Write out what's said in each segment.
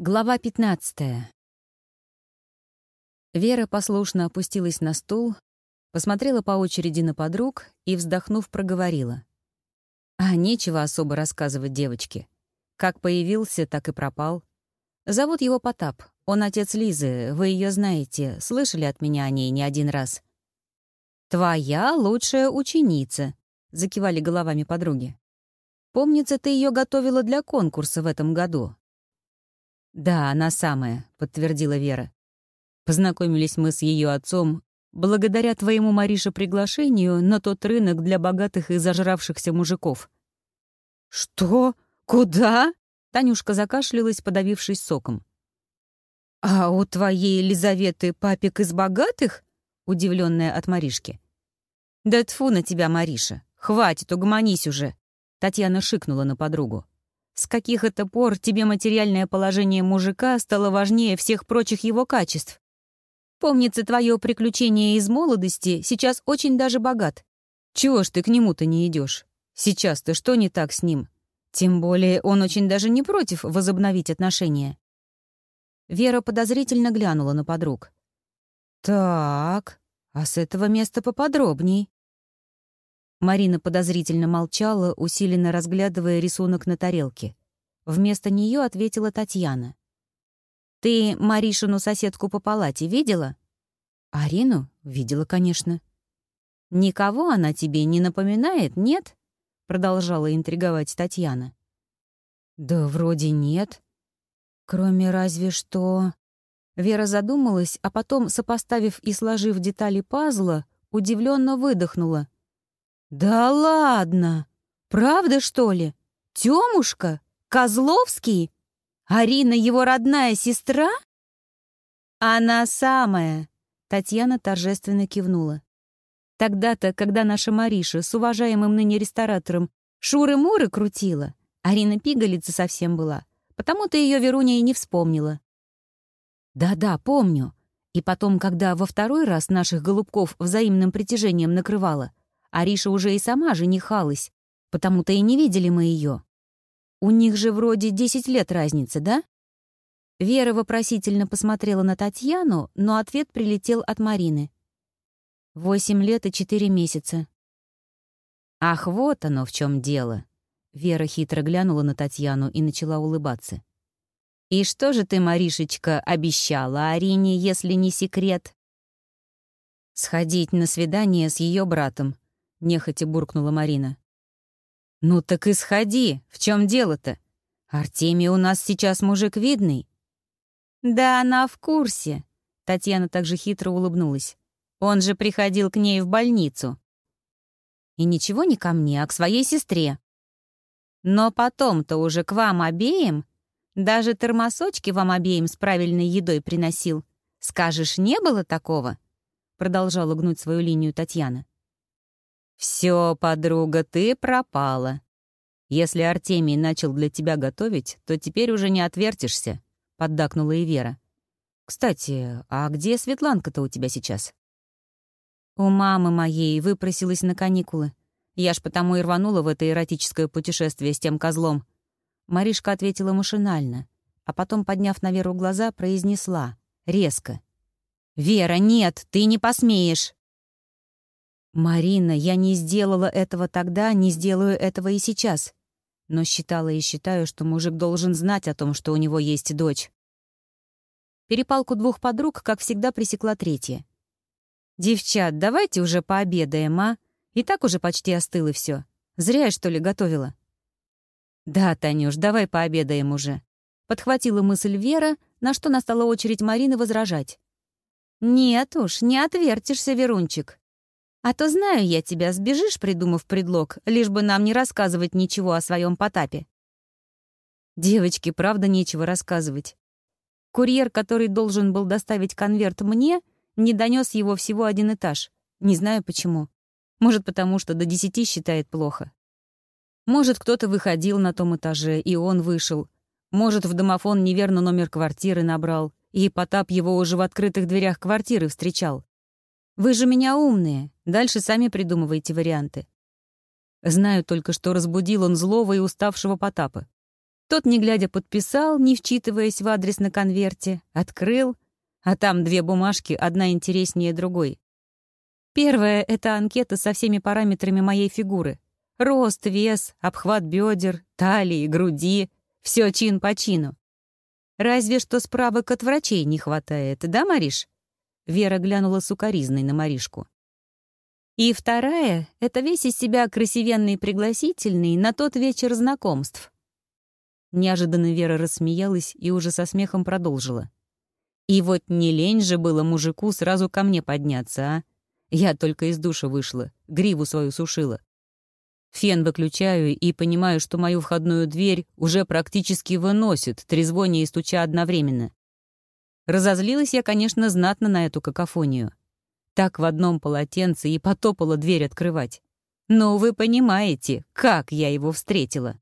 Глава 15. Вера послушно опустилась на стул, посмотрела по очереди на подруг и, вздохнув, проговорила. А нечего особо рассказывать девочке. Как появился, так и пропал. Зовут его Потап. Он отец Лизы, вы ее знаете, слышали от меня о ней не один раз. «Твоя лучшая ученица», — закивали головами подруги. «Помнится, ты ее готовила для конкурса в этом году, «Да, она самая», — подтвердила Вера. Познакомились мы с ее отцом благодаря твоему, Мариша, приглашению на тот рынок для богатых и зажравшихся мужиков. «Что? Куда?» — Танюшка закашлялась, подавившись соком. «А у твоей Елизаветы папик из богатых?» — удивленная от Маришки. «Да тфу на тебя, Мариша! Хватит, угомонись уже!» Татьяна шикнула на подругу. С каких это пор тебе материальное положение мужика стало важнее всех прочих его качеств? Помнится, твое приключение из молодости сейчас очень даже богат. Чего ж ты к нему-то не идешь? Сейчас-то что не так с ним? Тем более он очень даже не против возобновить отношения. Вера подозрительно глянула на подруг. «Так, а с этого места поподробней». Марина подозрительно молчала, усиленно разглядывая рисунок на тарелке. Вместо нее ответила Татьяна. «Ты Маришину соседку по палате видела?» «Арину? Видела, конечно». «Никого она тебе не напоминает, нет?» — продолжала интриговать Татьяна. «Да вроде нет. Кроме разве что...» Вера задумалась, а потом, сопоставив и сложив детали пазла, удивленно выдохнула. «Да ладно! Правда, что ли? Тёмушка? Козловский? Арина его родная сестра?» «Она самая!» — Татьяна торжественно кивнула. Тогда-то, когда наша Мариша с уважаемым ныне ресторатором Шуры-Муры крутила, Арина пигалица совсем была, потому-то ее Веруня и не вспомнила. «Да-да, помню. И потом, когда во второй раз наших голубков взаимным притяжением накрывала, Ариша уже и сама женихалась, потому-то и не видели мы ее. У них же вроде десять лет разницы, да? Вера вопросительно посмотрела на Татьяну, но ответ прилетел от Марины. Восемь лет и четыре месяца. Ах, вот оно в чем дело. Вера хитро глянула на Татьяну и начала улыбаться. «И что же ты, Маришечка, обещала Арине, если не секрет?» «Сходить на свидание с ее братом», — нехотя буркнула Марина. «Ну так и сходи, в чем дело-то? Артемий у нас сейчас мужик видный». «Да она в курсе», — Татьяна также хитро улыбнулась. «Он же приходил к ней в больницу». «И ничего не ко мне, а к своей сестре». «Но потом-то уже к вам обеим, даже термосочки вам обеим с правильной едой приносил. Скажешь, не было такого?» Продолжала гнуть свою линию Татьяна. «Все, подруга, ты пропала. Если Артемий начал для тебя готовить, то теперь уже не отвертишься», — поддакнула и Вера. «Кстати, а где Светланка-то у тебя сейчас?» «У мамы моей выпросилась на каникулы. Я ж потому и рванула в это эротическое путешествие с тем козлом». Маришка ответила машинально, а потом, подняв на Веру глаза, произнесла, резко. «Вера, нет, ты не посмеешь!» «Марина, я не сделала этого тогда, не сделаю этого и сейчас. Но считала и считаю, что мужик должен знать о том, что у него есть дочь». Перепалку двух подруг, как всегда, пресекла третья. «Девчат, давайте уже пообедаем, а? И так уже почти остыло все. Зря я, что ли, готовила?» «Да, Танюш, давай пообедаем уже», — подхватила мысль Вера, на что настала очередь Марины возражать. «Нет уж, не отвертишься, Верунчик. А то знаю я тебя, сбежишь, придумав предлог, лишь бы нам не рассказывать ничего о своем Потапе. Девочке, правда, нечего рассказывать. Курьер, который должен был доставить конверт мне, не донес его всего один этаж. Не знаю почему. Может, потому что до десяти считает плохо. Может, кто-то выходил на том этаже, и он вышел. Может, в домофон неверно номер квартиры набрал, и Потап его уже в открытых дверях квартиры встречал. Вы же меня умные. Дальше сами придумывайте варианты. Знаю только, что разбудил он злого и уставшего Потапа. Тот, не глядя, подписал, не вчитываясь в адрес на конверте, открыл, а там две бумажки, одна интереснее другой. Первая — это анкета со всеми параметрами моей фигуры. Рост, вес, обхват бедер, талии, груди — все чин по чину. Разве что справок от врачей не хватает, да, Мариш? Вера глянула сукоризной на Маришку. И вторая — это весь из себя красивенный пригласительный на тот вечер знакомств. Неожиданно Вера рассмеялась и уже со смехом продолжила. И вот не лень же было мужику сразу ко мне подняться, а? Я только из душа вышла, гриву свою сушила. Фен выключаю и понимаю, что мою входную дверь уже практически выносит, трезвоня и стуча одновременно. Разозлилась я, конечно, знатно на эту какофонию. Так в одном полотенце и потопала дверь открывать. Но вы понимаете, как я его встретила.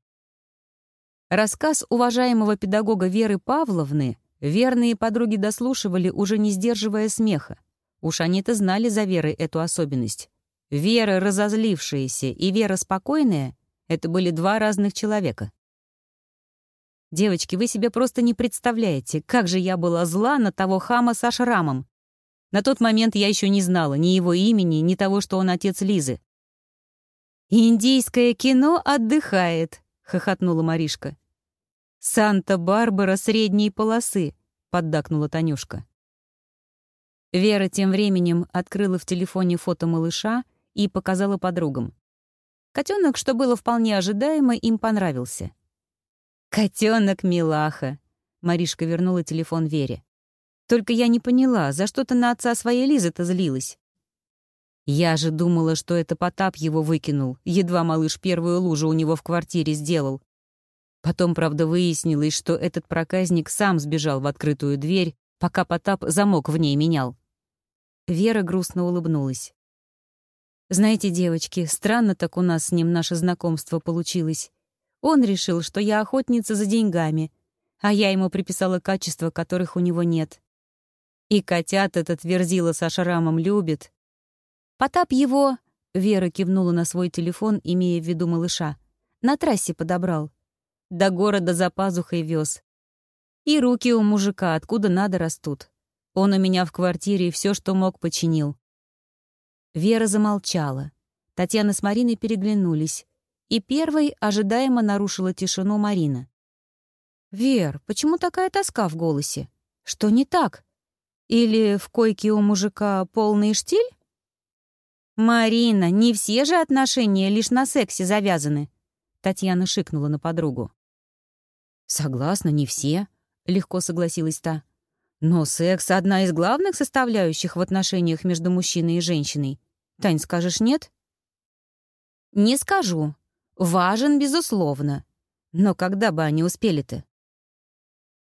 Рассказ уважаемого педагога Веры Павловны верные подруги дослушивали, уже не сдерживая смеха. Уж они-то знали за Верой эту особенность. Вера разозлившаяся и Вера спокойная — это были два разных человека. Девочки, вы себе просто не представляете, как же я была зла на того хама со шрамом. На тот момент я еще не знала ни его имени, ни того, что он отец Лизы. «Индийское кино отдыхает», — хохотнула Маришка. «Санта-Барбара средней полосы», — поддакнула Танюшка. Вера тем временем открыла в телефоне фото малыша и показала подругам. Котенок, что было вполне ожидаемо, им понравился. Котенок милаха!» — Маришка вернула телефон Вере. «Только я не поняла, за что ты на отца своей Лизы-то злилась?» Я же думала, что это Потап его выкинул, едва малыш первую лужу у него в квартире сделал. Потом, правда, выяснилось, что этот проказник сам сбежал в открытую дверь, пока Потап замок в ней менял. Вера грустно улыбнулась. «Знаете, девочки, странно так у нас с ним наше знакомство получилось. Он решил, что я охотница за деньгами, а я ему приписала качества, которых у него нет. И котят этот верзила со шрамом любит, Потап его, Вера кивнула на свой телефон, имея в виду малыша, на трассе подобрал. До города за пазухой вез. И руки у мужика откуда надо растут. Он у меня в квартире все, что мог, починил. Вера замолчала. Татьяна с Мариной переглянулись. И первой ожидаемо нарушила тишину Марина. «Вер, почему такая тоска в голосе? Что не так? Или в койке у мужика полный штиль?» «Марина, не все же отношения лишь на сексе завязаны», — Татьяна шикнула на подругу. «Согласна, не все», — легко согласилась та. «Но секс — одна из главных составляющих в отношениях между мужчиной и женщиной. Тань, скажешь нет?» «Не скажу. Важен, безусловно. Но когда бы они успели-то?»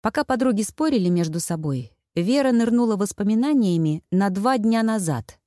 Пока подруги спорили между собой, Вера нырнула воспоминаниями на два дня назад —